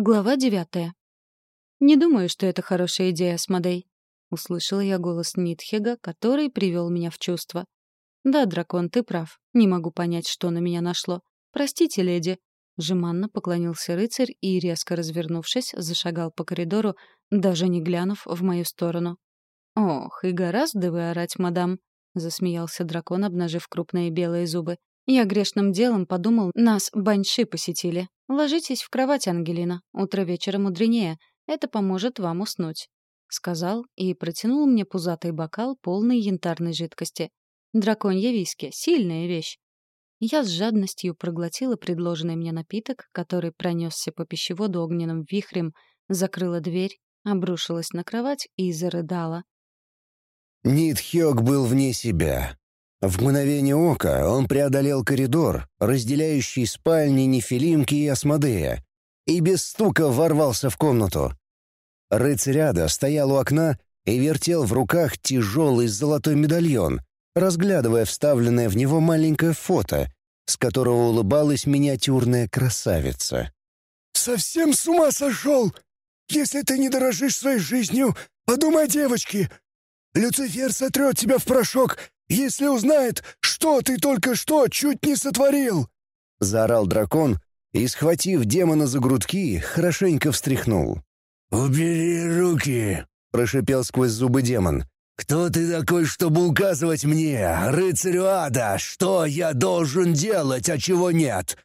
Глава девятая. «Не думаю, что это хорошая идея, Асмодей», — услышала я голос Нитхега, который привел меня в чувство. «Да, дракон, ты прав. Не могу понять, что на меня нашло. Простите, леди». Жеманно поклонился рыцарь и, резко развернувшись, зашагал по коридору, даже не глянув в мою сторону. «Ох, и гораздо вы орать, мадам», — засмеялся дракон, обнажив крупные белые зубы. «Я грешным делом подумал, нас баньши посетили. «Ложитесь в кровать, Ангелина. Утро вечера мудренее. Это поможет вам уснуть», — сказал и протянул мне пузатый бокал, полный янтарной жидкости. «Драконья виски — сильная вещь». Я с жадностью проглотила предложенный мне напиток, который пронесся по пищеводу огненным вихрем, закрыла дверь, обрушилась на кровать и зарыдала. Нит Хёк был вне себя. В мгновение ока он преодолел коридор, разделяющий спальни Нефилимки и Асмодея, и без стука ворвался в комнату. Рыцарь Ада стоял у окна и вертел в руках тяжелый золотой медальон, разглядывая вставленное в него маленькое фото, с которого улыбалась миниатюрная красавица. «Совсем с ума сошел! Если ты не дорожишь своей жизнью, подумай о девочке! Люцифер сотрет тебя в порошок если узнает, что ты только что чуть не сотворил!» Заорал дракон и, схватив демона за грудки, хорошенько встряхнул. «Убери руки!» — прошипел сквозь зубы демон. «Кто ты такой, чтобы указывать мне, рыцарю ада, что я должен делать, а чего нет?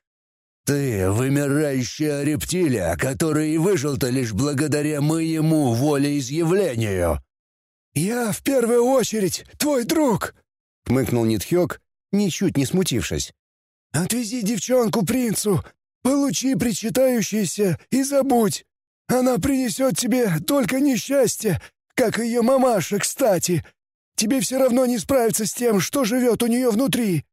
Ты — вымирающая рептилия, который выжил-то лишь благодаря моему волеизъявлению». «Я в первую очередь твой друг!» — хмыкнул Нитхёк, ничуть не смутившись. «Отвези девчонку принцу, получи причитающееся и забудь. Она принесет тебе только несчастье, как ее мамаша, кстати. Тебе все равно не справиться с тем, что живет у нее внутри».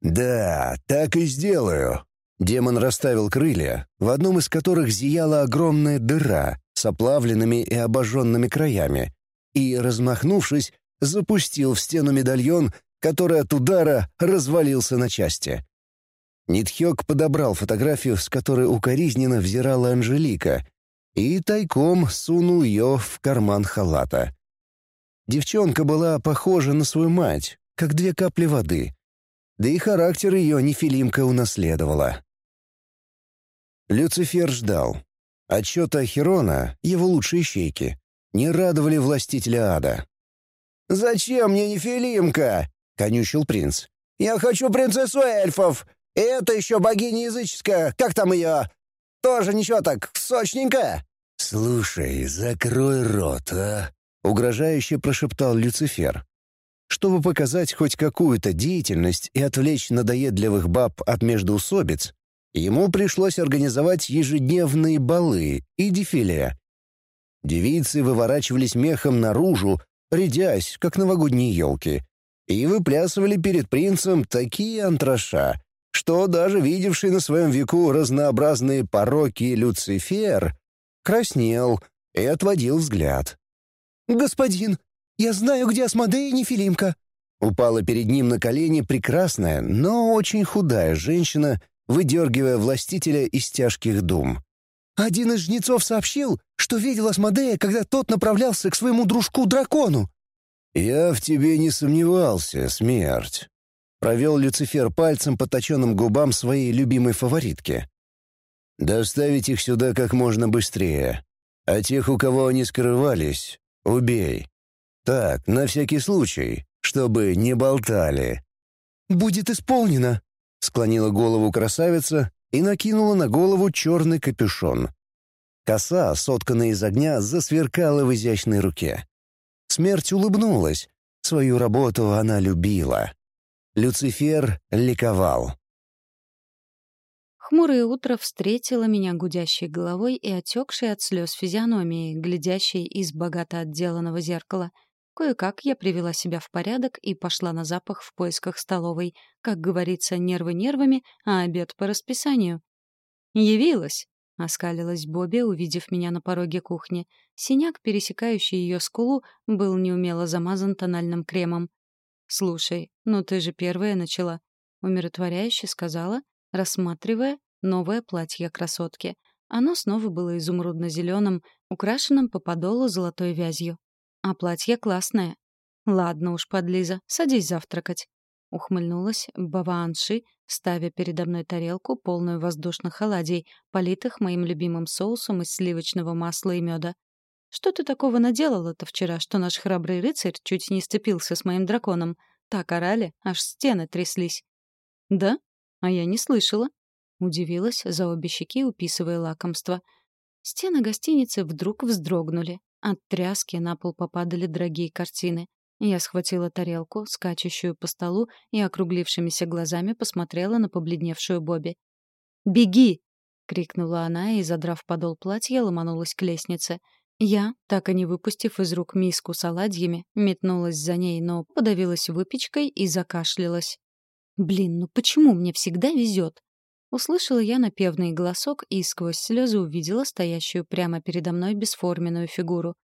«Да, так и сделаю». Демон расставил крылья, в одном из которых зияла огромная дыра с оплавленными и обожженными краями, и, размахнувшись, запустил в стену медальон, который от удара развалился на части. Нитхёк подобрал фотографию, с которой укоризненно взирала Анжелика, и тайком сунул ее в карман халата. Девчонка была похожа на свою мать, как две капли воды. Да и характер ее Нефилимка унаследовала. Люцифер ждал. Отчеты Херона, его лучшие щейки, не радовали властителя ада. «Зачем мне Нефилимка?» — конючил принц. «Я хочу принцессу эльфов! И это еще богиня языческая, как там ее? Тоже ничего так, сочненькая!» «Слушай, закрой рот, а!» — угрожающе прошептал Люцифер. Чтобы показать хоть какую-то деятельность и отвлечь надоедливых баб от междоусобиц, ему пришлось организовать ежедневные балы и дефиле. Девицы выворачивались мехом наружу, рядясь, как новогодние елки, и выплясывали перед принцем такие антраша, что даже видевший на своем веку разнообразные пороки Люцифер краснел и отводил взгляд. «Господин, я знаю, где Асмодея и Нефилимка!» Упала перед ним на колени прекрасная, но очень худая женщина, выдергивая властителя из тяжких дум. «Один из жнецов сообщил, что видел Асмодея, когда тот направлялся к своему дружку-дракону. «Я в тебе не сомневался, смерть», — провел Люцифер пальцем по точенным губам своей любимой фаворитки. «Доставить их сюда как можно быстрее, а тех, у кого они скрывались, убей. Так, на всякий случай, чтобы не болтали». «Будет исполнено», — склонила голову красавица и накинула на голову черный капюшон. Коса, сотканная из огня, засверкала в изящной руке. Смерть улыбнулась. Свою работу она любила. Люцифер ликовал. Хмурое утро встретило меня гудящей головой и отекшей от слез физиономией, глядящей из богато отделанного зеркала. Кое-как я привела себя в порядок и пошла на запах в поисках столовой. Как говорится, нервы нервами, а обед по расписанию. Явилась. — оскалилась Бобби, увидев меня на пороге кухни. Синяк, пересекающий ее скулу, был неумело замазан тональным кремом. «Слушай, ну ты же первая начала», — умиротворяюще сказала, рассматривая новое платье красотки. Оно снова было изумрудно-зеленым, украшенным по подолу золотой вязью. А платье классное. Ладно уж, подлиза, садись завтракать. Ухмыльнулась Баваанши, ставя передо мной тарелку, полную воздушных оладий, политых моим любимым соусом из сливочного масла и меда. Что ты такого наделала-то вчера, что наш храбрый рыцарь чуть не сцепился с моим драконом? Так орали, аж стены тряслись. Да? А я не слышала. Удивилась за обе щеки, уписывая лакомство. Стены гостиницы вдруг вздрогнули. От тряски на пол попадали дорогие картины. Я схватила тарелку, скачущую по столу, и округлившимися глазами посмотрела на побледневшую Бобби. «Беги!» — крикнула она и, задрав подол платья, ломанулась к лестнице. Я, так и не выпустив из рук миску с оладьями, метнулась за ней, но подавилась выпечкой и закашлялась. «Блин, ну почему мне всегда везет?» Услышала я напевный голосок и сквозь слезы увидела стоящую прямо передо мной бесформенную фигуру.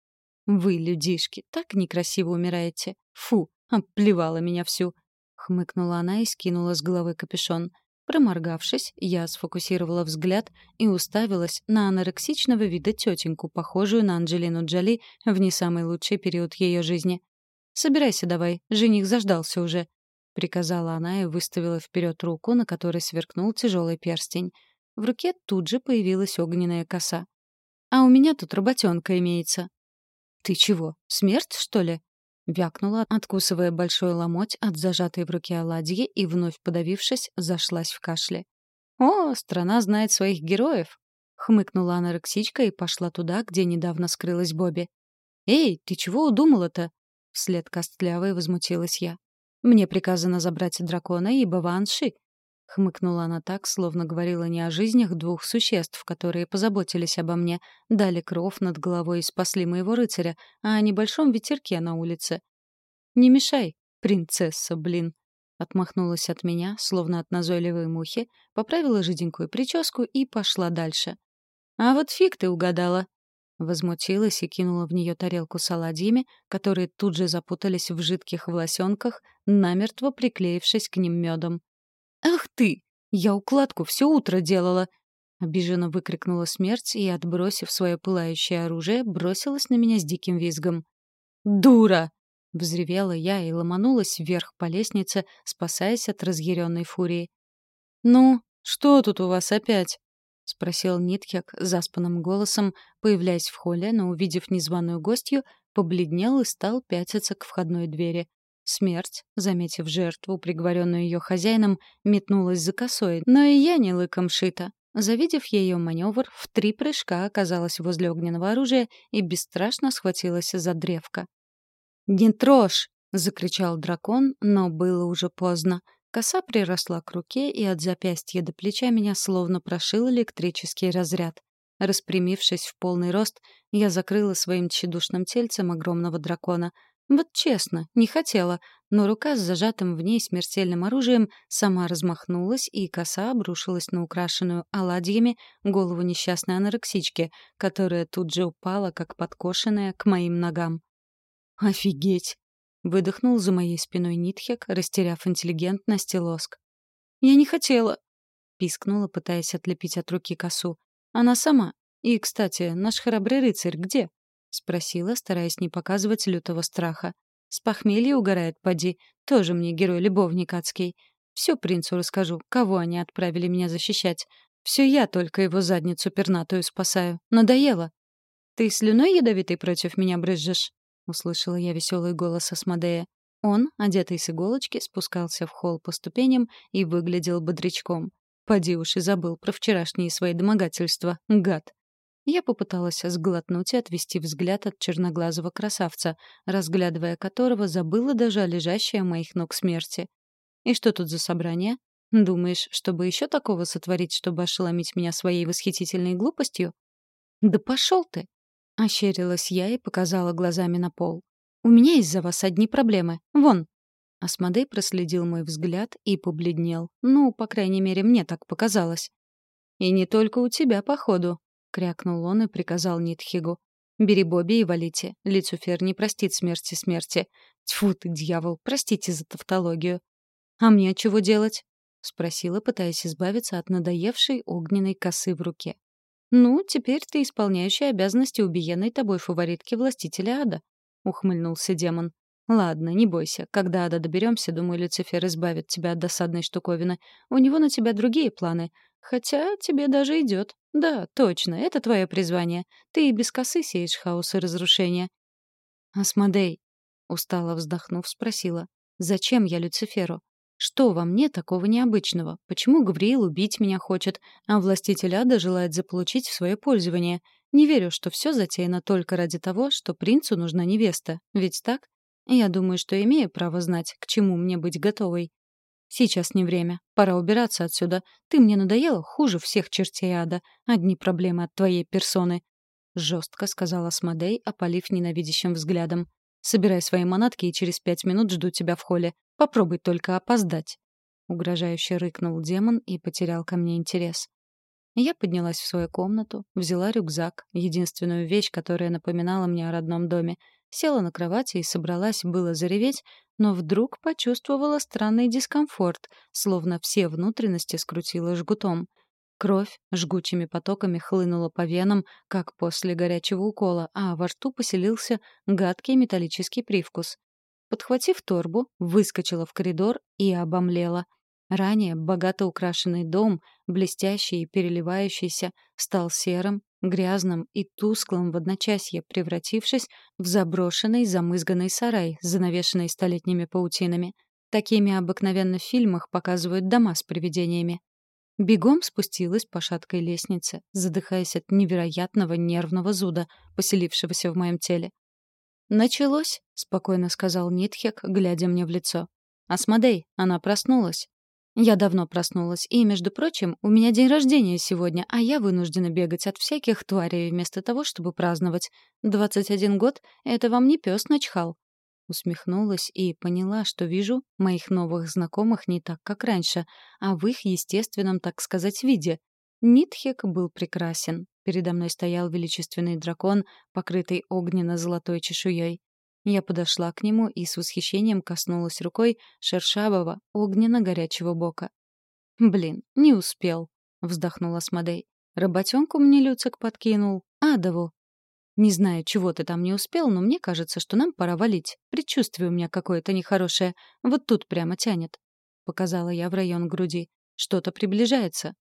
«Вы, людишки, так некрасиво умираете. Фу, обплевала меня всю». Хмыкнула она и скинула с головы капюшон. Проморгавшись, я сфокусировала взгляд и уставилась на анорексичного вида тетеньку, похожую на Анджелину Джоли в не самый лучший период ее жизни. «Собирайся давай, жених заждался уже», — приказала она и выставила вперед руку, на которой сверкнул тяжелый перстень. В руке тут же появилась огненная коса. «А у меня тут работенка имеется», «Ты чего, смерть, что ли?» Вякнула, откусывая большой ломоть от зажатой в руке оладьи и, вновь подавившись, зашлась в кашле. «О, страна знает своих героев!» — хмыкнула анорексичка и пошла туда, где недавно скрылась Бобби. «Эй, ты чего удумала-то?» — вслед костлявой возмутилась я. «Мне приказано забрать дракона и Баванши, — хмыкнула она так, словно говорила не о жизнях двух существ, которые позаботились обо мне, дали кров над головой и спасли моего рыцаря, а о небольшом ветерке на улице. «Не мешай, принцесса, блин!» Отмахнулась от меня, словно от назойливой мухи, поправила жиденькую прическу и пошла дальше. «А вот фиг ты угадала!» Возмутилась и кинула в нее тарелку с оладьями, которые тут же запутались в жидких волосенках, намертво приклеившись к ним медом. «Ах ты! Я укладку все утро делала!» Обиженно выкрикнула смерть и, отбросив свое пылающее оружие, бросилась на меня с диким визгом. «Дура!» — взревела я и ломанулась вверх по лестнице, спасаясь от разъяренной фурии. «Ну, что тут у вас опять?» — спросил Нитхек заспанным голосом, появляясь в холле, но, увидев незваную гостью, побледнел и стал пятиться к входной двери. Смерть, заметив жертву, приговоренную ее хозяином, метнулась за косой, но и я не лыком шита. Завидев ее маневр, в три прыжка оказалась возле огненного оружия и бесстрашно схватилась за древко. «Не трожь!» — закричал дракон, но было уже поздно. Коса приросла к руке, и от запястья до плеча меня словно прошил электрический разряд. Распрямившись в полный рост, я закрыла своим тщедушным тельцем огромного дракона — вот честно, не хотела, но рука с зажатым в ней смертельным оружием сама размахнулась, и коса обрушилась на украшенную оладьями голову несчастной анорексички, которая тут же упала, как подкошенная, к моим ногам. «Офигеть!» — выдохнул за моей спиной Нитхек, растеряв интеллигентность и лоск. «Я не хотела!» — пискнула, пытаясь отлепить от руки косу. «Она сама. И, кстати, наш храбрый рыцарь где?» — спросила, стараясь не показывать лютого страха. «С похмелья угорает, поди. Тоже мне герой-любовник адский. Все принцу расскажу, кого они отправили меня защищать. Все я только его задницу пернатую спасаю. Надоело». «Ты слюной ядовитой против меня брызжешь?» — услышала я веселый голос Асмодея. Он, одетый с иголочки, спускался в холл по ступеням и выглядел бодрячком. Поди уж и забыл про вчерашние свои домогательства, гад. Я попыталась сглотнуть и отвести взгляд от черноглазого красавца, разглядывая которого забыла даже о лежащей о моих ног смерти. И что тут за собрание? Думаешь, чтобы еще такого сотворить, чтобы ошеломить меня своей восхитительной глупостью? Да пошел ты! Ощерилась я и показала глазами на пол. У меня из-за вас одни проблемы. Вон. Асмодей проследил мой взгляд и побледнел. Ну, по крайней мере, мне так показалось. И не только у тебя, походу, — крякнул он и приказал Нитхигу. «Бери Бобби и валите. Лицуфер не простит смерти смерти. Тьфу ты, дьявол, простите за тавтологию». «А мне чего делать?» — спросила, пытаясь избавиться от надоевшей огненной косы в руке. «Ну, теперь ты исполняющий обязанности убиенной тобой фаворитки властителя ада», — ухмыльнулся демон. «Ладно, не бойся. Когда ада доберемся, думаю, Люцифер избавит тебя от досадной штуковины. У него на тебя другие планы. Хотя тебе даже идет. Да, точно, это твое призвание. Ты и без косы сеешь хаос и разрушение». «Асмодей», — устало вздохнув, спросила, «зачем я Люциферу? Что во мне такого необычного? Почему Гавриил убить меня хочет, а властитель ада желает заполучить в свое пользование? Не верю, что все затеяно только ради того, что принцу нужна невеста. Ведь так? Я думаю, что имею право знать, к чему мне быть готовой. Сейчас не время. Пора убираться отсюда. Ты мне надоела хуже всех чертей ада. Одни проблемы от твоей персоны. Жестко сказала Смодей, опалив ненавидящим взглядом. Собирай свои манатки и через пять минут жду тебя в холле. Попробуй только опоздать. Угрожающе рыкнул демон и потерял ко мне интерес. Я поднялась в свою комнату, взяла рюкзак, единственную вещь, которая напоминала мне о родном доме, села на кровати и собралась было зареветь, но вдруг почувствовала странный дискомфорт, словно все внутренности скрутило жгутом. Кровь жгучими потоками хлынула по венам, как после горячего укола, а во рту поселился гадкий металлический привкус. Подхватив торбу, выскочила в коридор и обомлела. Ранее богато украшенный дом, блестящий и переливающийся, стал серым, грязным и тусклым в одночасье, превратившись в заброшенный замызганный сарай, занавешенный столетними паутинами. Такими обыкновенно в фильмах показывают дома с привидениями. Бегом спустилась по шаткой лестнице, задыхаясь от невероятного нервного зуда, поселившегося в моем теле. «Началось», — спокойно сказал Нитхек, глядя мне в лицо. «Асмодей, она проснулась». Я давно проснулась, и, между прочим, у меня день рождения сегодня, а я вынуждена бегать от всяких тварей вместо того, чтобы праздновать. Двадцать один год — это вам не пес начхал. Усмехнулась и поняла, что вижу моих новых знакомых не так, как раньше, а в их естественном, так сказать, виде. Нитхек был прекрасен. Передо мной стоял величественный дракон, покрытый огненно-золотой чешуей. Я подошла к нему и с восхищением коснулась рукой шершавого, огненно-горячего бока. «Блин, не успел», — вздохнула Смодей. «Работенку мне Люцик подкинул. Адову». «Не знаю, чего ты там не успел, но мне кажется, что нам пора валить. Предчувствие у меня какое-то нехорошее. Вот тут прямо тянет». Показала я в район груди. «Что-то приближается».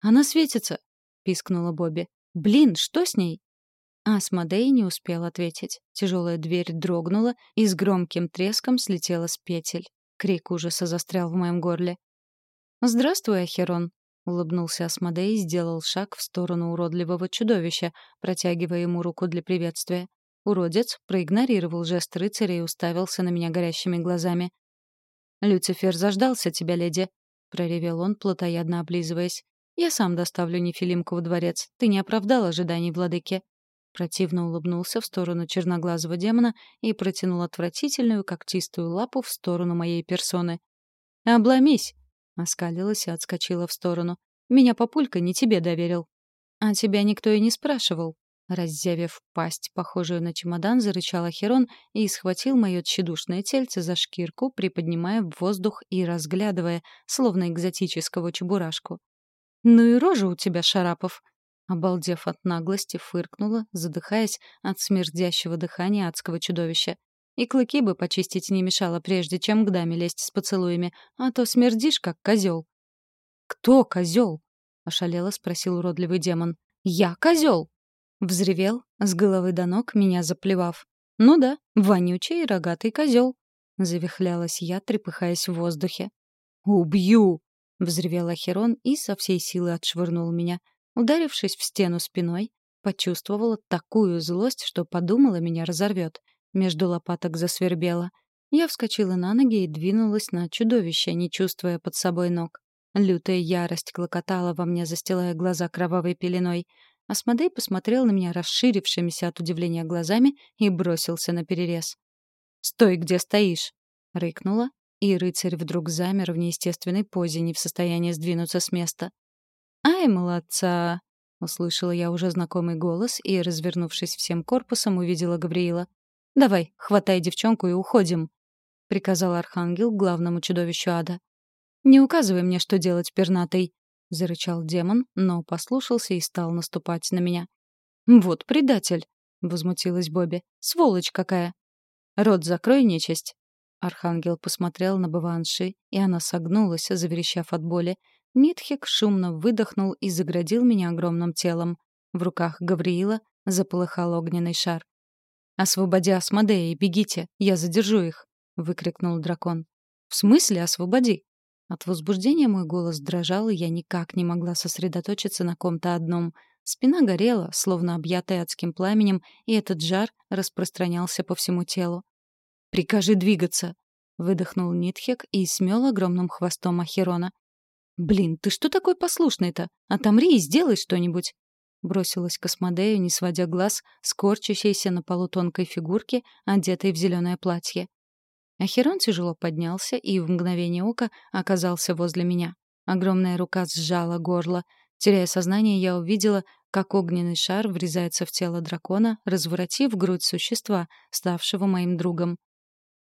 «Она светится», — пискнула Бобби. «Блин, что с ней?» Асмодей не успел ответить. Тяжелая дверь дрогнула и с громким треском слетела с петель. Крик ужаса застрял в моем горле. «Здравствуй, Ахерон!» — улыбнулся Асмодей и сделал шаг в сторону уродливого чудовища, протягивая ему руку для приветствия. Уродец проигнорировал жест рыцаря и уставился на меня горящими глазами. «Люцифер заждался тебя, леди!» — проревел он, плотоядно облизываясь. «Я сам доставлю Нефилимку в дворец. Ты не оправдал ожиданий владыки». Противно улыбнулся в сторону черноглазого демона и протянул отвратительную когтистую лапу в сторону моей персоны. «Обломись!» — оскалилась и отскочила в сторону. «Меня папулька не тебе доверил». «А тебя никто и не спрашивал». Раззявив пасть, похожую на чемодан, зарычал Ахерон и схватил мое тщедушное тельце за шкирку, приподнимая в воздух и разглядывая, словно экзотического чебурашку. «Ну и рожа у тебя, Шарапов!» Обалдев от наглости, фыркнула, задыхаясь от смердящего дыхания адского чудовища. И клыки бы почистить не мешало, прежде чем к даме лезть с поцелуями, а то смердишь, как козел. «Кто козел?» — ошалело спросил уродливый демон. «Я козел!» Взревел, с головы до ног, меня заплевав. «Ну да, вонючий и рогатый козел!» Завихлялась я, трепыхаясь в воздухе. «Убью!» — взревел Ахерон и со всей силы отшвырнул меня. Ударившись в стену спиной, почувствовала такую злость, что подумала, меня разорвет. Между лопаток засвербело. Я вскочила на ноги и двинулась на чудовище, не чувствуя под собой ног. Лютая ярость клокотала во мне, застилая глаза кровавой пеленой. Асмодей посмотрел на меня расширившимися от удивления глазами и бросился на перерез. «Стой, где стоишь!» — рыкнула, и рыцарь вдруг замер в неестественной позе, не в состоянии сдвинуться с места. «Ай, молодца!» — услышала я уже знакомый голос и, развернувшись всем корпусом, увидела Гавриила. «Давай, хватай девчонку и уходим», — приказал Архангел главному чудовищу ада. «Не указывай мне, что делать, пернатый», — зарычал демон, но послушался и стал наступать на меня. «Вот предатель!» — возмутилась Бобби. «Сволочь какая!» «Рот закрой, нечисть!» Архангел посмотрел на Баванши, и она согнулась, заверещав от боли. Нитхик шумно выдохнул и заградил меня огромным телом. В руках Гавриила заполыхал огненный шар. «Освободи Асмодея и бегите, я задержу их!» — выкрикнул дракон. «В смысле освободи?» От возбуждения мой голос дрожал, и я никак не могла сосредоточиться на ком-то одном. Спина горела, словно объятая адским пламенем, и этот жар распространялся по всему телу. «Прикажи двигаться!» — выдохнул Нитхек и смел огромным хвостом Ахерона. «Блин, ты что такой послушный-то? Отомри и сделай что-нибудь!» Бросилась к не сводя глаз с корчащейся на полу тонкой фигурки, одетой в зеленое платье. Ахерон тяжело поднялся и в мгновение ока оказался возле меня. Огромная рука сжала горло. Теряя сознание, я увидела, как огненный шар врезается в тело дракона, разворотив грудь существа, ставшего моим другом.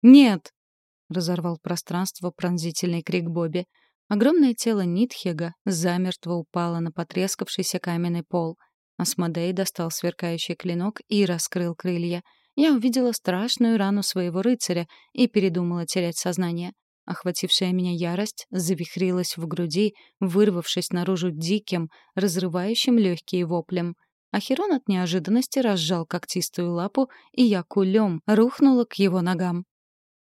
«Нет!» — разорвал пространство пронзительный крик Бобби. Огромное тело Нитхега замертво упало на потрескавшийся каменный пол. Асмодей достал сверкающий клинок и раскрыл крылья. Я увидела страшную рану своего рыцаря и передумала терять сознание. Охватившая меня ярость завихрилась в груди, вырвавшись наружу диким, разрывающим легкие воплем. Ахерон от неожиданности разжал когтистую лапу, и я кулем рухнула к его ногам.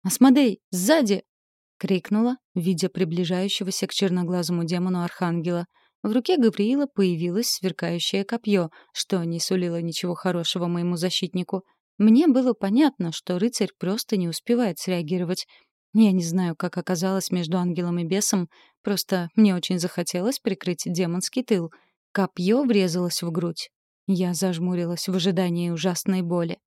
«Асмодей, сзади!» — крикнула, видя приближающегося к черноглазому демону Архангела. В руке Гавриила появилось сверкающее копье, что не сулило ничего хорошего моему защитнику. Мне было понятно, что рыцарь просто не успевает среагировать. Я не знаю, как оказалось между ангелом и бесом, просто мне очень захотелось прикрыть демонский тыл. Копье врезалось в грудь. Я зажмурилась в ожидании ужасной боли.